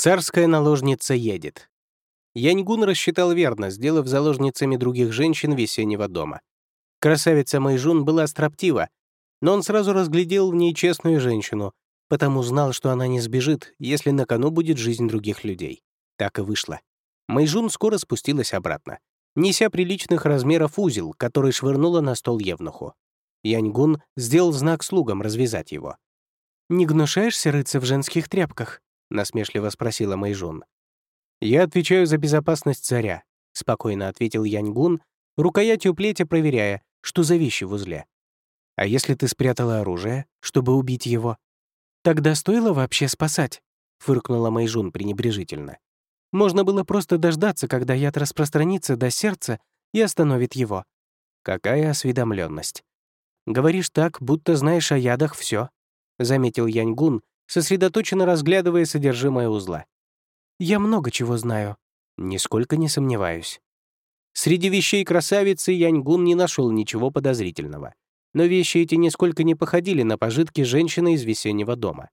Царская наложница едет. Яньгун рассчитал верно, сделав заложницами других женщин весеннего дома. Красавица Мэйжун была строптива, но он сразу разглядел в ней честную женщину, потому знал, что она не сбежит, если на кону будет жизнь других людей. Так и вышло. Мэйжун скоро спустилась обратно, неся приличных размеров узел, который швырнула на стол Евнуху. Яньгун сделал знак слугам развязать его. «Не гнушаешься рыться в женских тряпках?» — насмешливо спросила Мэйжун. «Я отвечаю за безопасность царя», — спокойно ответил Яньгун, рукоятью плетя проверяя, что за вещи в узле. «А если ты спрятала оружие, чтобы убить его?» «Тогда стоило вообще спасать», — фыркнула Мэйжун пренебрежительно. «Можно было просто дождаться, когда яд распространится до сердца и остановит его». «Какая осведомленность. Говоришь так, будто знаешь о ядах все, заметил Яньгун, сосредоточенно разглядывая содержимое узла. «Я много чего знаю». «Нисколько не сомневаюсь». Среди вещей красавицы Яньгун не нашел ничего подозрительного. Но вещи эти нисколько не походили на пожитки женщины из весеннего дома.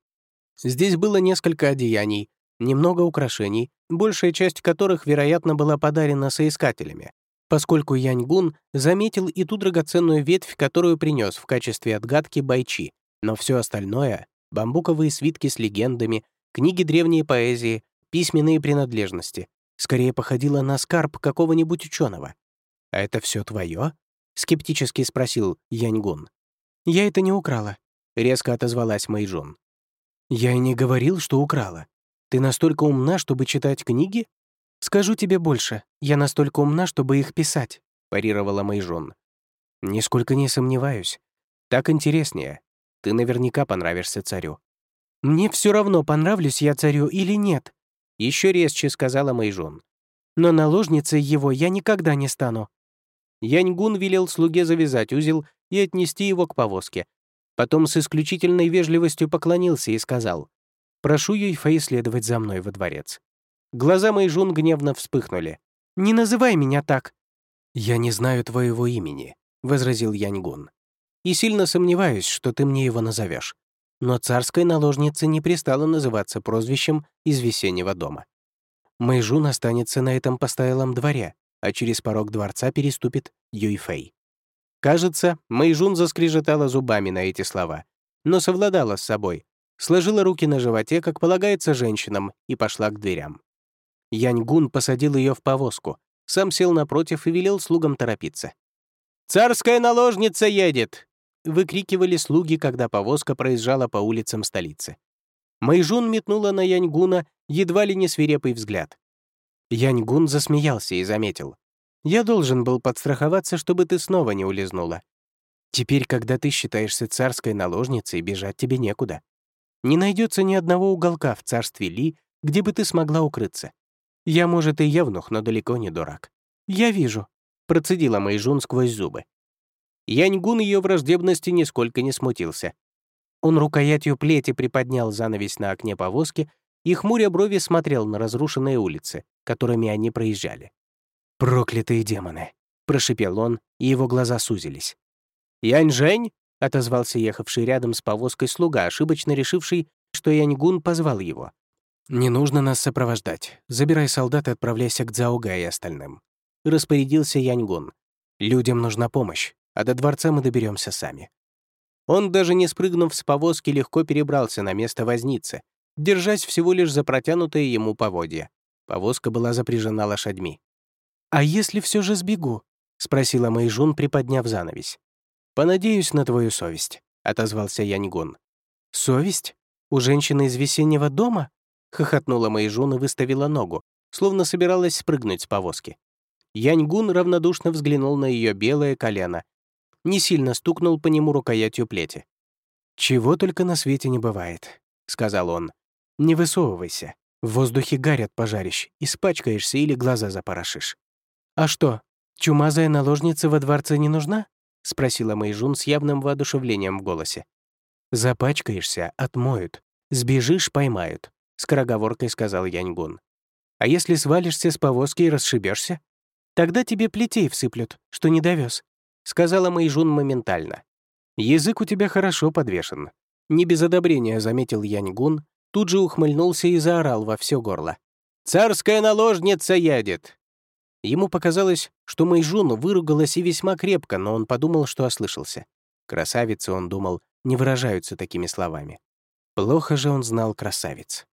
Здесь было несколько одеяний, немного украшений, большая часть которых, вероятно, была подарена соискателями, поскольку Яньгун заметил и ту драгоценную ветвь, которую принес в качестве отгадки Байчи, но все остальное — бамбуковые свитки с легендами, книги древней поэзии, письменные принадлежности — скорее походило на скарб какого-нибудь ученого. «А это все твое? скептически спросил Яньгун. «Я это не украла», — резко отозвалась Мэйжун. «Я и не говорил, что украла. Ты настолько умна, чтобы читать книги?» «Скажу тебе больше. Я настолько умна, чтобы их писать», — парировала Мэйжун. «Нисколько не сомневаюсь. Так интереснее. Ты наверняка понравишься царю». «Мне все равно, понравлюсь я царю или нет», — еще резче сказала Мэйжун. «Но наложницей его я никогда не стану». Яньгун велел слуге завязать узел и отнести его к повозке. Потом с исключительной вежливостью поклонился и сказал, «Прошу Юйфэй следовать за мной во дворец». Глаза Мэйжун гневно вспыхнули. «Не называй меня так!» «Я не знаю твоего имени», — возразил Яньгун и сильно сомневаюсь, что ты мне его назовешь. Но царской наложнице не пристало называться прозвищем из весеннего дома. Мэйжун останется на этом постоялом дворе, а через порог дворца переступит Юйфэй. Кажется, Мэйжун заскрежетала зубами на эти слова, но совладала с собой, сложила руки на животе, как полагается женщинам, и пошла к дверям. Яньгун посадил ее в повозку, сам сел напротив и велел слугам торопиться. «Царская наложница едет!» Выкрикивали слуги, когда повозка проезжала по улицам столицы. Майжун метнула на Яньгуна едва ли не свирепый взгляд. Яньгун засмеялся и заметил. «Я должен был подстраховаться, чтобы ты снова не улизнула. Теперь, когда ты считаешься царской наложницей, бежать тебе некуда. Не найдется ни одного уголка в царстве Ли, где бы ты смогла укрыться. Я, может, и евнух, но далеко не дурак. Я вижу», — процедила Майжун сквозь зубы. Яньгун ее враждебности нисколько не смутился. Он рукоятью плети приподнял занавес на окне повозки и, хмуря брови, смотрел на разрушенные улицы, которыми они проезжали. «Проклятые демоны!» — прошипел он, и его глаза сузились. «Янь-Жень!» — отозвался ехавший рядом с повозкой слуга, ошибочно решивший, что Яньгун позвал его. «Не нужно нас сопровождать. Забирай солдат и отправляйся к Цзаога и остальным». Распорядился Яньгун. «Людям нужна помощь а до дворца мы доберемся сами. Он, даже не спрыгнув с повозки, легко перебрался на место возницы, держась всего лишь за протянутые ему поводья. Повозка была запряжена лошадьми. «А если все же сбегу?» — спросила Мэйжун, приподняв занавесь. «Понадеюсь на твою совесть», — отозвался Яньгун. «Совесть? У женщины из весеннего дома?» — хохотнула Мэйжун и выставила ногу, словно собиралась спрыгнуть с повозки. Яньгун равнодушно взглянул на ее белое колено не сильно стукнул по нему рукоятью плети. «Чего только на свете не бывает», — сказал он. «Не высовывайся. В воздухе гарят пожарищ, испачкаешься или глаза запорошишь». «А что, чумазая наложница во дворце не нужна?» — спросила Мэйжун с явным воодушевлением в голосе. «Запачкаешься — отмоют. Сбежишь — поймают», — скороговоркой сказал Яньгун. «А если свалишься с повозки и расшибешься? Тогда тебе плетей всыплют, что не довез сказала Мэйжун моментально. «Язык у тебя хорошо подвешен». Не без одобрения заметил Яньгун, тут же ухмыльнулся и заорал во все горло. «Царская наложница едет!» Ему показалось, что Мэйжун выругалась и весьма крепко, но он подумал, что ослышался. Красавицы, он думал, не выражаются такими словами. Плохо же он знал красавиц.